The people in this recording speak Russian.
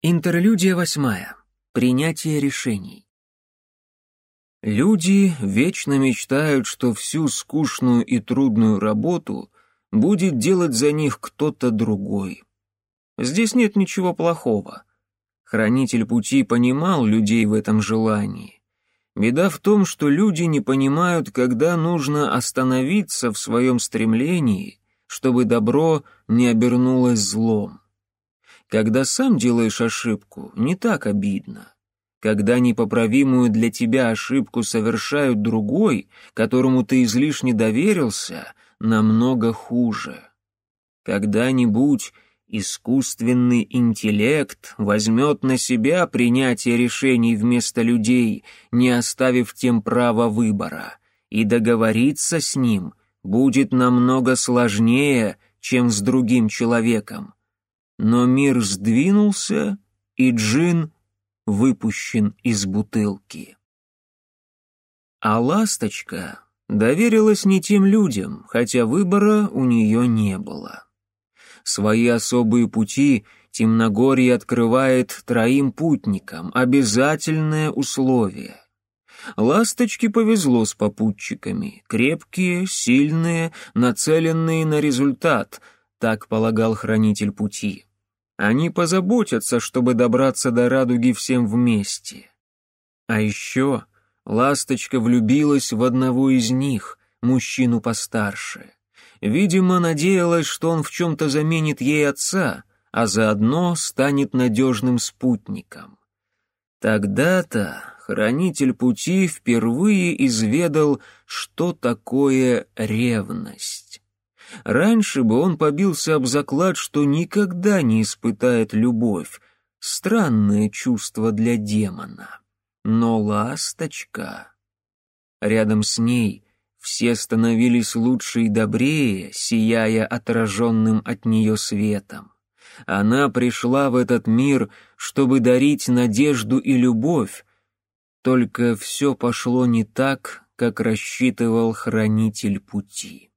Интерлюдия восьмая. Принятие решений. Люди вечно мечтают, что всю скучную и трудную работу будет делать за них кто-то другой. Здесь нет ничего плохого. Хранитель пути понимал людей в этом желании. Беда в том, что люди не понимают, когда нужно остановиться в своем стремлении, чтобы добро не обернулось злом. Когда сам делаешь ошибку, не так обидно. Когда непоправимую для тебя ошибку совершают другой, которому ты излишне доверился, намного хуже. Когда-нибудь искусственный интеллект возьмет на себя принятие решений вместо людей, не оставив тем права выбора, и договориться с ним будет намного сложнее, чем с другим человеком. Но мир сдвинулся, и джин выпущен из бутылки. А ласточка доверилась не тем людям, хотя выбора у нее не было. Свои особые пути Темногорье открывает троим путникам, обязательное условие. Ласточке повезло с попутчиками, крепкие, сильные, нацеленные на результат, так полагал хранитель пути. Они позаботятся, чтобы добраться до радуги всем вместе. А еще ласточка влюбилась в одного из них, мужчину постарше. Видимо, надеялась, что он в чем-то заменит ей отца, а заодно станет надежным спутником. Тогда-то хранитель пути впервые изведал, что такое ревность. Раньше бы он побился об заклад, что никогда не испытает любовь. Странное чувство для демона. Но ласточка... Рядом с ней все становились лучше и добрее, сияя отраженным от нее светом. Она пришла в этот мир, чтобы дарить надежду и любовь, только все пошло не так, как рассчитывал хранитель пути.